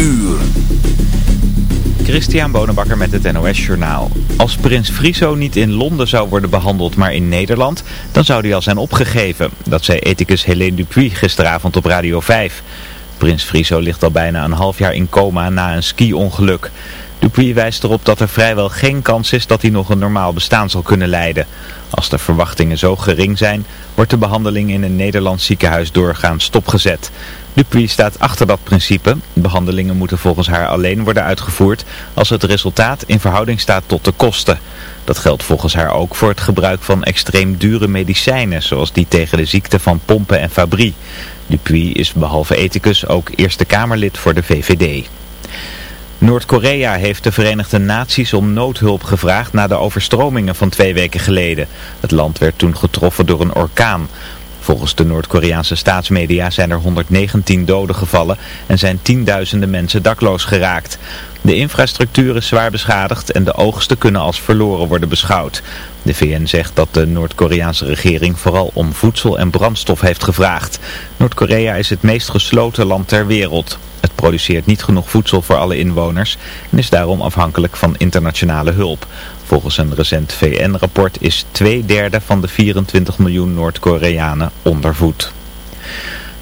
uur. Christian Bonenbakker met het NOS Journaal. Als prins Friso niet in Londen zou worden behandeld, maar in Nederland, dan zou hij al zijn opgegeven. Dat zei ethicus Helene Dupuy gisteravond op Radio 5. Prins Friso ligt al bijna een half jaar in coma na een ski-ongeluk. Dupuy wijst erop dat er vrijwel geen kans is dat hij nog een normaal bestaan zal kunnen leiden. Als de verwachtingen zo gering zijn, wordt de behandeling in een Nederlands ziekenhuis doorgaans stopgezet. Dupuy staat achter dat principe. Behandelingen moeten volgens haar alleen worden uitgevoerd als het resultaat in verhouding staat tot de kosten. Dat geldt volgens haar ook voor het gebruik van extreem dure medicijnen, zoals die tegen de ziekte van pompen en fabrie. Dupuy is behalve ethicus ook Eerste Kamerlid voor de VVD. Noord-Korea heeft de Verenigde Naties om noodhulp gevraagd na de overstromingen van twee weken geleden. Het land werd toen getroffen door een orkaan. Volgens de Noord-Koreaanse staatsmedia zijn er 119 doden gevallen en zijn tienduizenden mensen dakloos geraakt. De infrastructuur is zwaar beschadigd en de oogsten kunnen als verloren worden beschouwd. De VN zegt dat de Noord-Koreaanse regering vooral om voedsel en brandstof heeft gevraagd. Noord-Korea is het meest gesloten land ter wereld. Het produceert niet genoeg voedsel voor alle inwoners en is daarom afhankelijk van internationale hulp. Volgens een recent VN-rapport is twee derde van de 24 miljoen Noord-Koreanen ondervoed.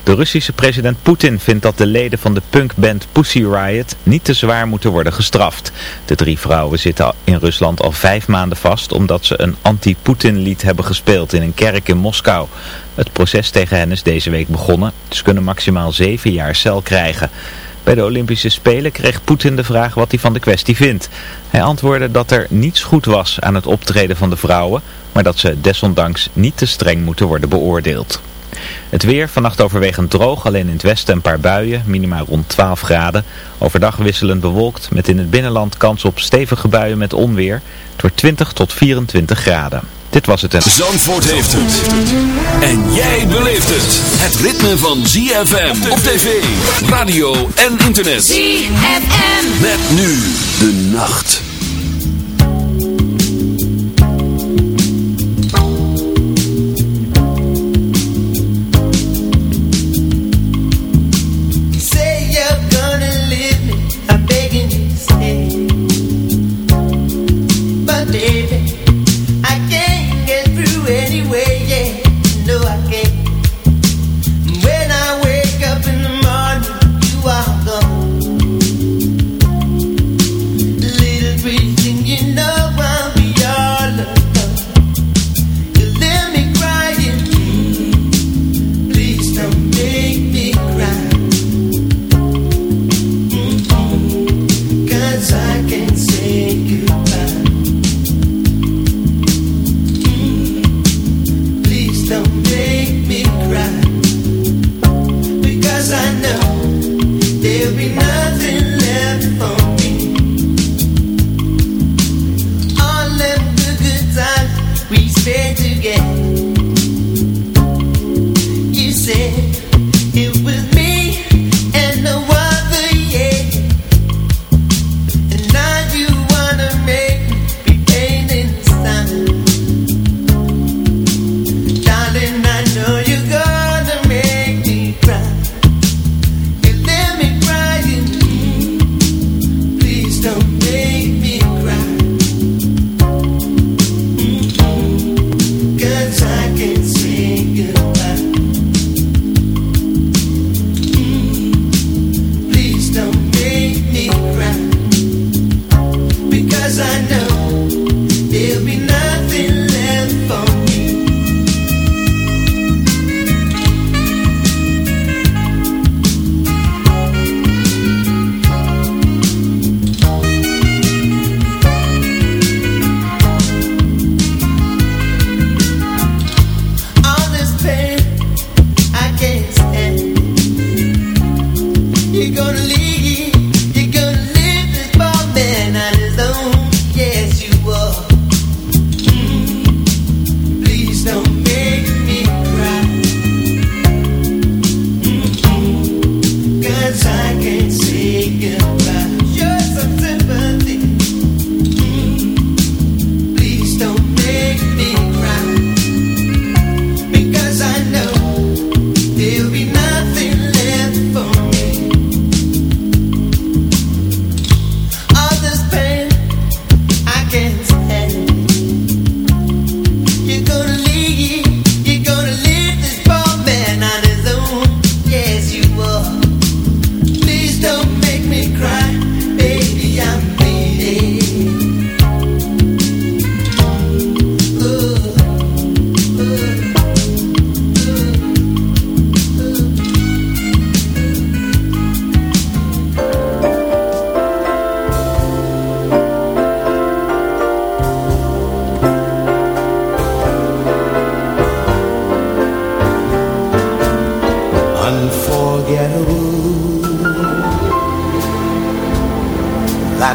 De Russische president Poetin vindt dat de leden van de punkband Pussy Riot niet te zwaar moeten worden gestraft. De drie vrouwen zitten in Rusland al vijf maanden vast omdat ze een anti-Poetin lied hebben gespeeld in een kerk in Moskou. Het proces tegen hen is deze week begonnen. Ze kunnen maximaal zeven jaar cel krijgen. Bij de Olympische Spelen kreeg Poetin de vraag wat hij van de kwestie vindt. Hij antwoordde dat er niets goed was aan het optreden van de vrouwen, maar dat ze desondanks niet te streng moeten worden beoordeeld. Het weer, vannacht overwegend droog, alleen in het westen een paar buien, minimaal rond 12 graden. Overdag wisselend bewolkt, met in het binnenland kans op stevige buien met onweer. Het wordt 20 tot 24 graden. Dit was het en... Zandvoort heeft het. En jij beleeft het. Het ritme van ZFM op tv, radio en internet. ZFM. Met nu de nacht.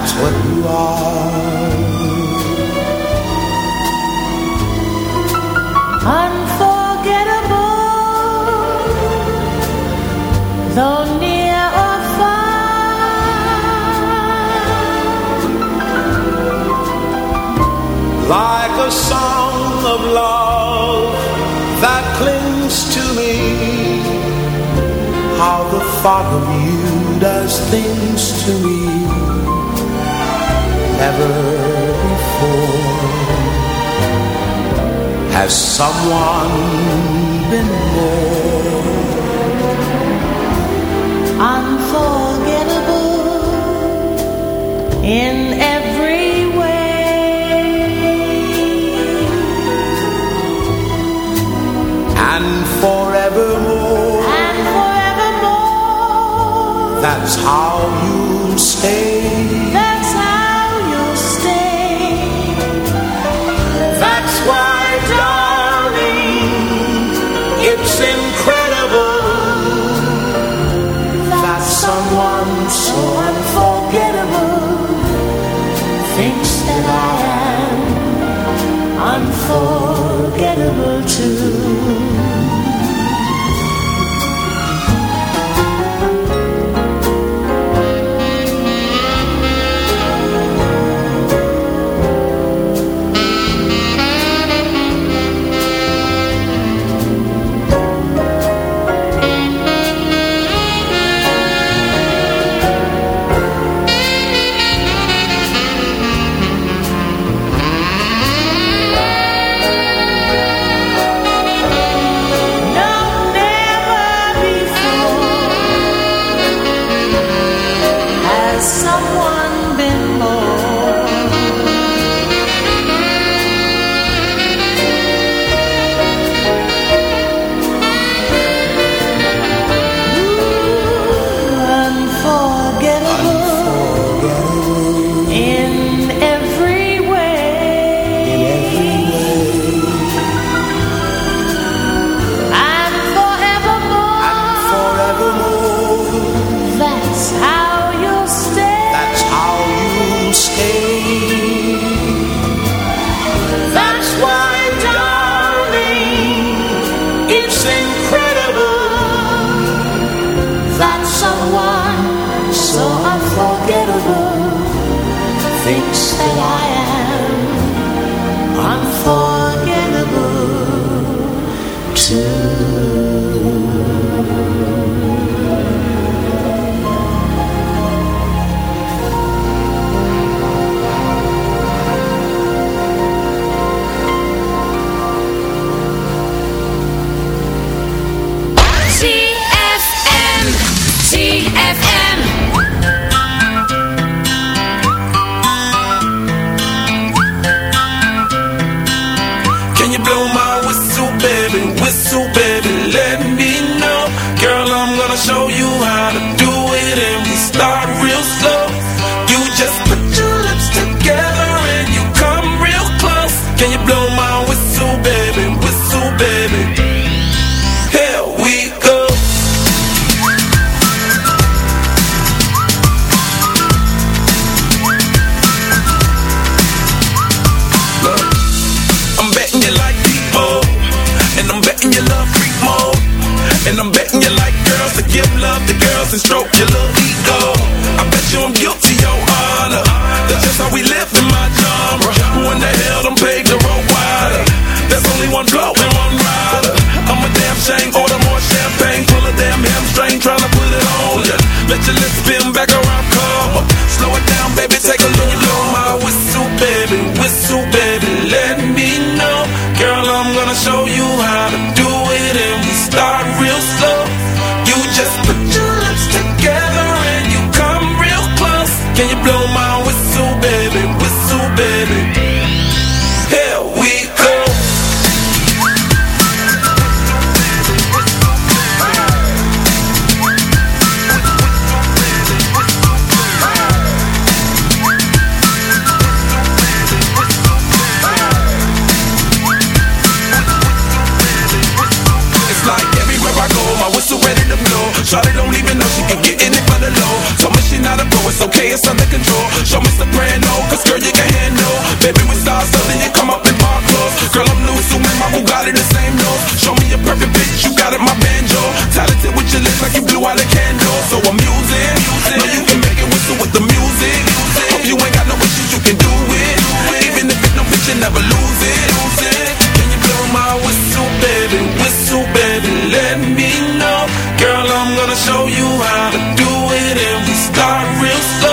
Start real slow. Real slow.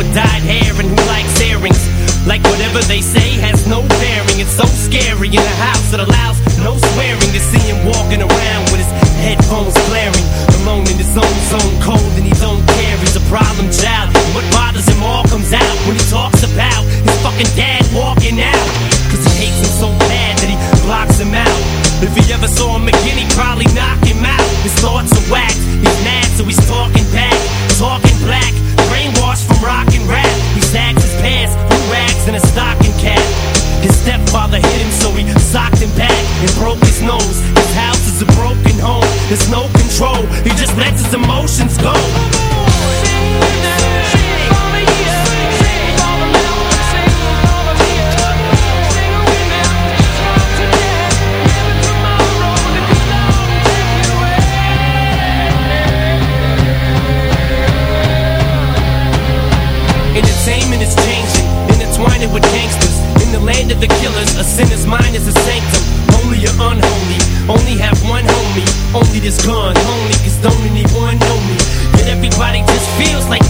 With dyed hair and who likes earrings. Like whatever they say has no bearing. It's so scary in a house that allows no swearing to see him walking around with his headphones blaring. Alone in his own zone, cold and he don't care. He's a problem child. And what bothers him all comes out when he talks about his fucking dad walking out. Cause he hates him so bad that he blocks him out. If he ever saw him again, he'd probably knock him out. His thoughts are whacked. He's mad, so he's talking back. Talking black. Blue rags, and a stocking cap. His stepfather hit him, so he socked him back and broke his nose. His house is a broken home. There's no control. He just lets his emotions go. The killers, a sinner's mind is a sanctum. Holy or unholy, only have one homie. Only this gun, only cause don't anyone everybody just feels like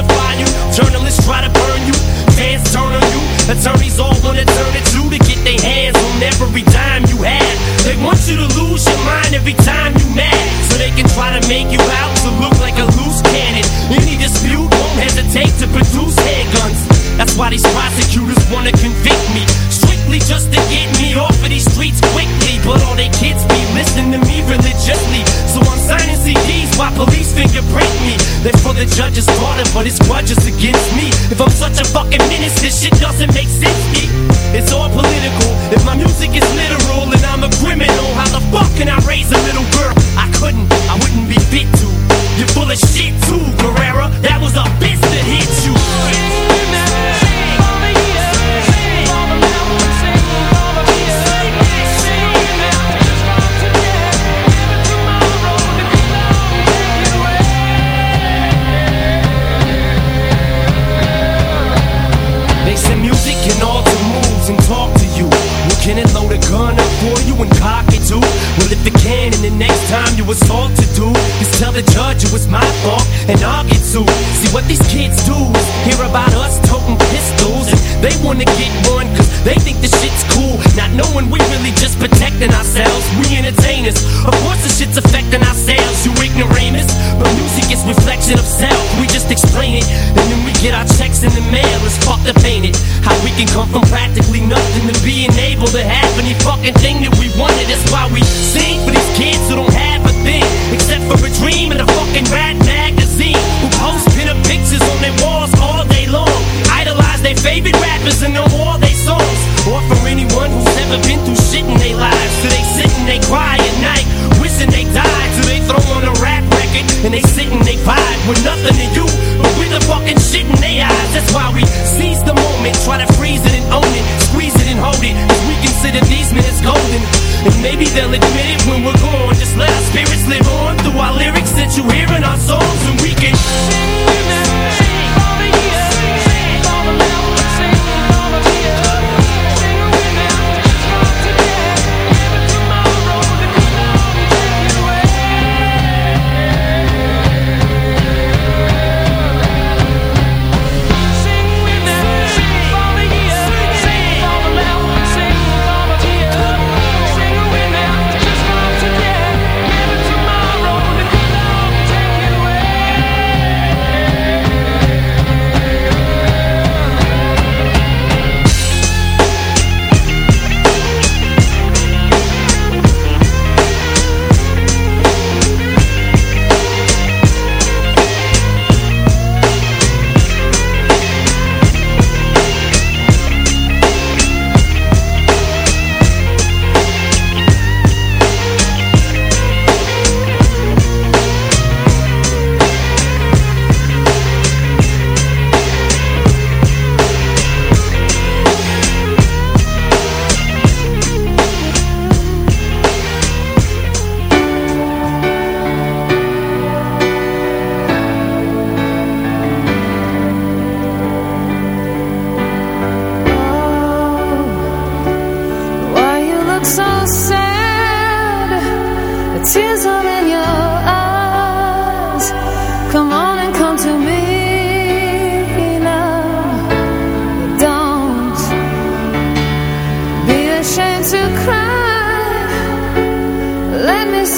crucify you, journalists try to burn you, fans turn on you, attorneys all wanna turn it you to get their hands on every dime you have. They want you to lose your mind every time the judge's daughter, but his grudges against me. If I'm such a fucking menace, this shit doesn't make sense me. It's all political. If my music is literal and I'm a criminal, how the fuck can I raise a little girl? Judge it was my fault and I'll get sued. See what these kids do is hear about us toting pistols and they wanna get one cause they think the shit's cool. Not knowing we really just protecting ourselves. We entertainers. Of course the shit's affecting ourselves, you ignoramus. But music is reflection of self. We just explain it and then we get our checks in the mail. It's fucked up, ain't it? How we can come from practically nothing to being able to have any fucking thing that we wanted. That's why we sing for these kids who don't have a thing except for a dream and a fucking rat magazine. Who post pinup pictures on their walls all day long. Idolize their favorite rappers and know all their songs. Or for anyone who's never been through shit in their lives. So they sit and they cry at night, wishing they died. So they throw on a rap record and they sit and they vibe with nothing to you. But with the fucking shit in their eyes. That's why we try to freeze it and own it, squeeze it and hold it. Cause we consider these minutes golden. And maybe they'll admit it when we're gone. Just let our spirits live on through our lyrics that you hear in our songs. And we can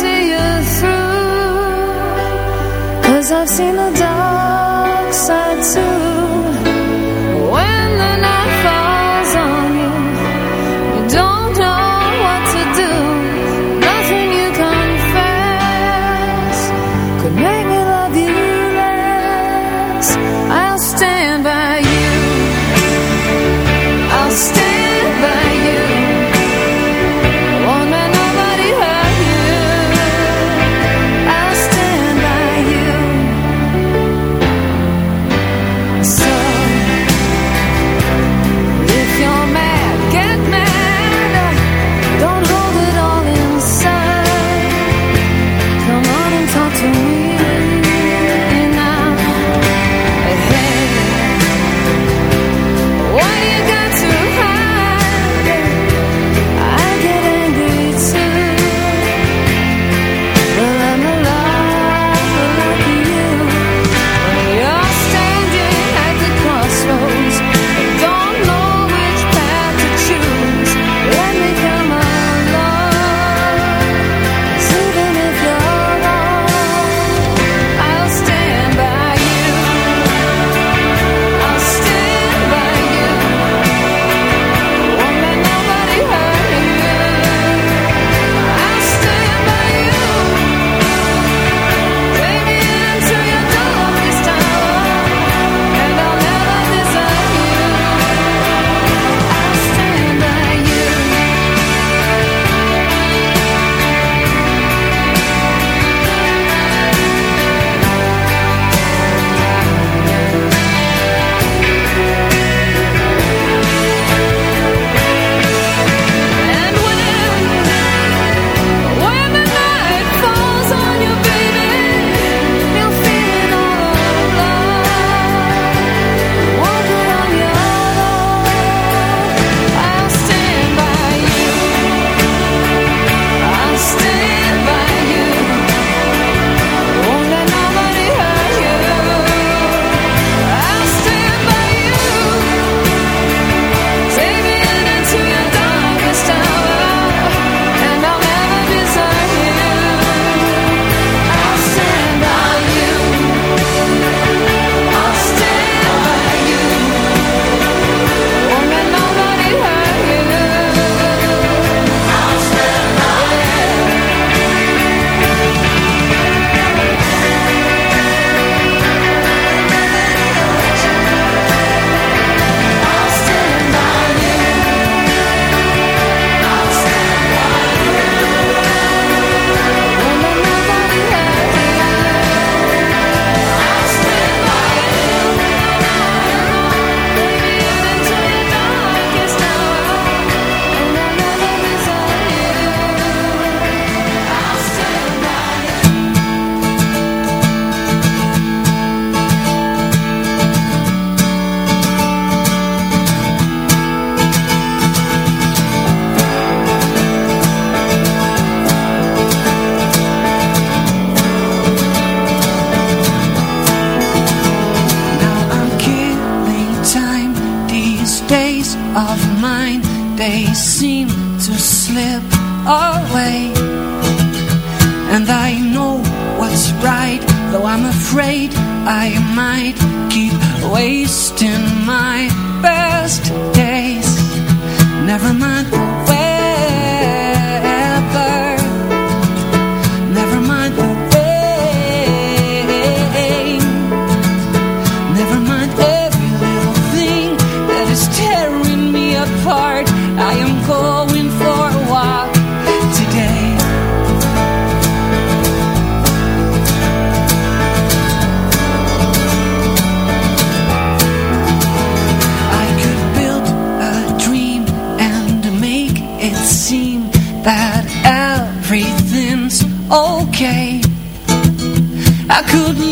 see you through. Cause I've seen the afraid I might keep wasting my best days. Never mind Could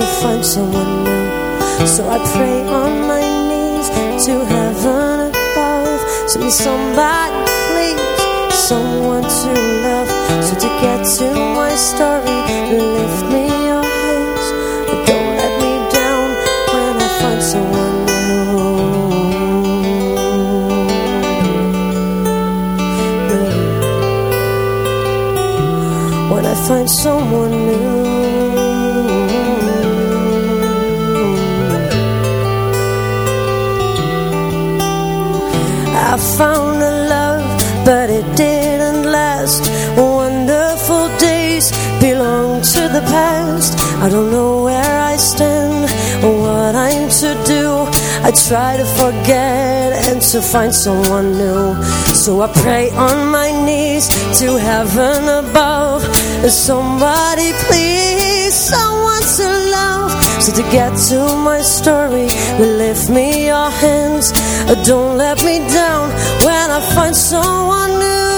To find someone new. So I pray on my knees to heaven above. To be somebody, please, someone to love. So to get to my story, lift me your hands. But don't let me down when I find someone new. When I find someone found a love, but it didn't last. Wonderful days belong to the past. I don't know where I stand or what I'm to do. I try to forget and to find someone new. So I pray on my knees to heaven above. Somebody please, someone to love. So to get to my story, lift me your hands. Don't let me down when I find someone new.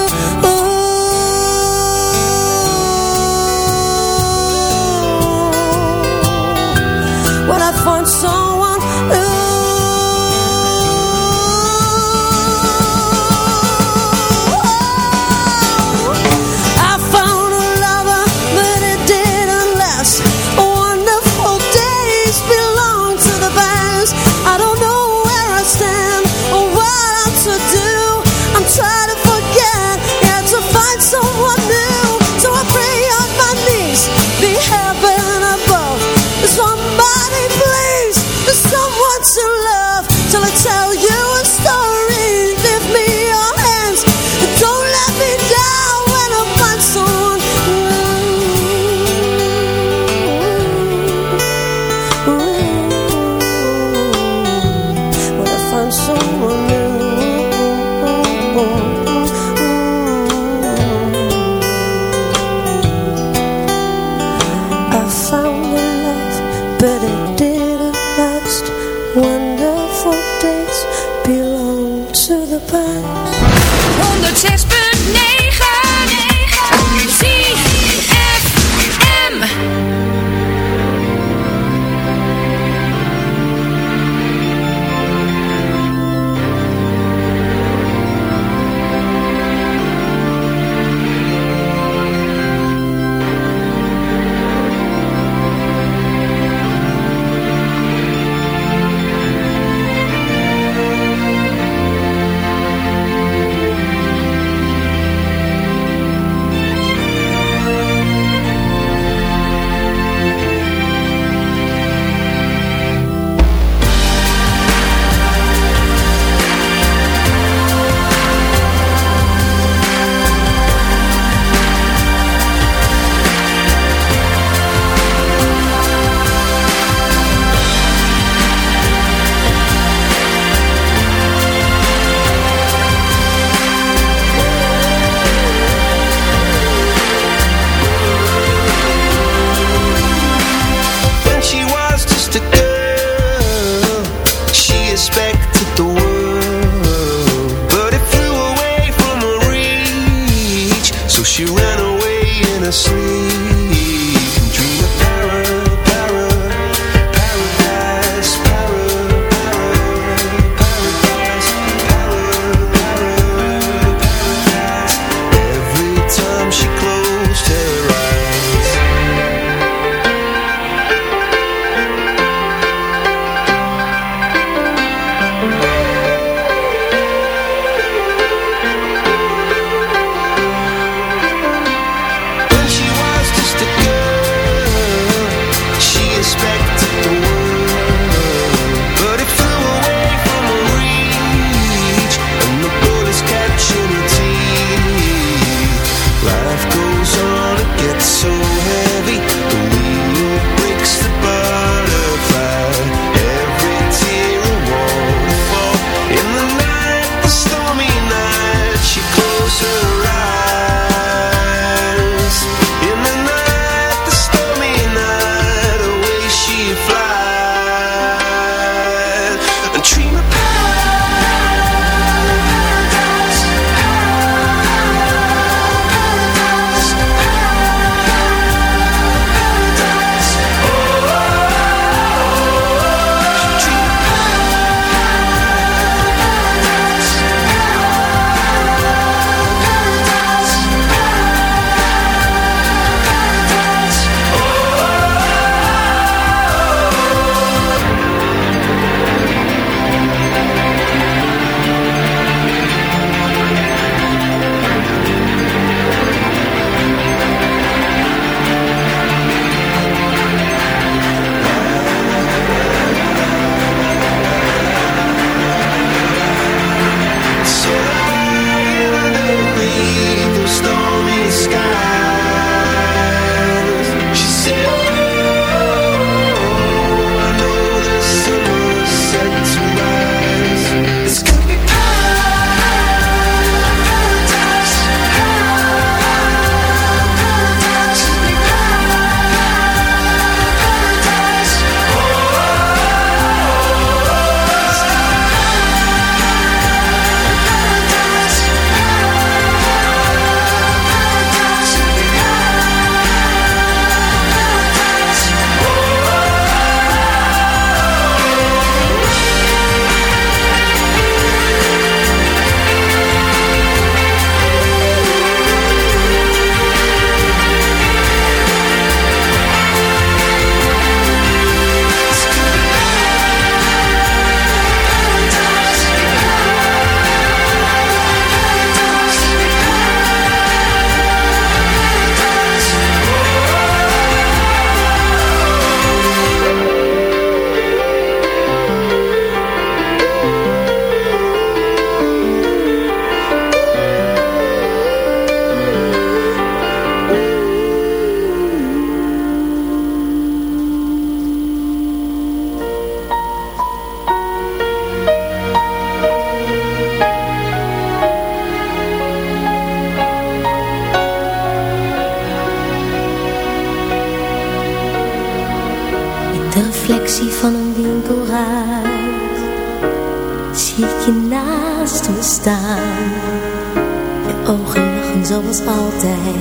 zoals altijd.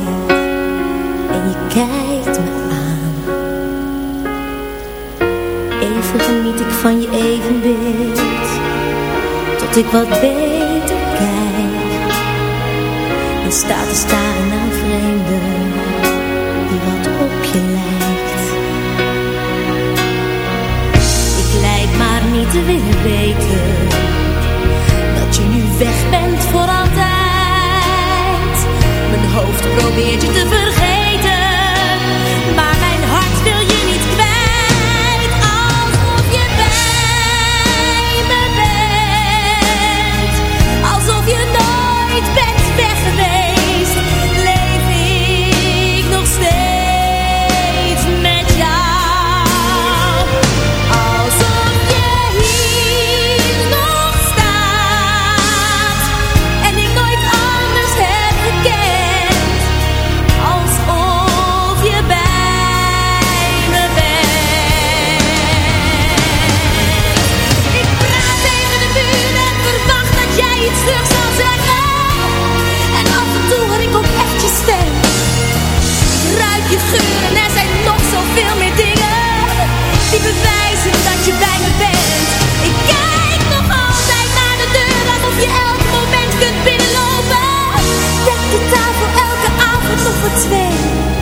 En je kijkt me aan. Even geniet ik van je evenbeeld. Tot ik wat beter kijk. En staat te staan het. Er zijn nog zoveel meer dingen die bewijzen dat je bij me bent. Ik kijk nog altijd naar de deur of je elk moment kunt binnenlopen. Dek de tafel elke avond nog voor twee.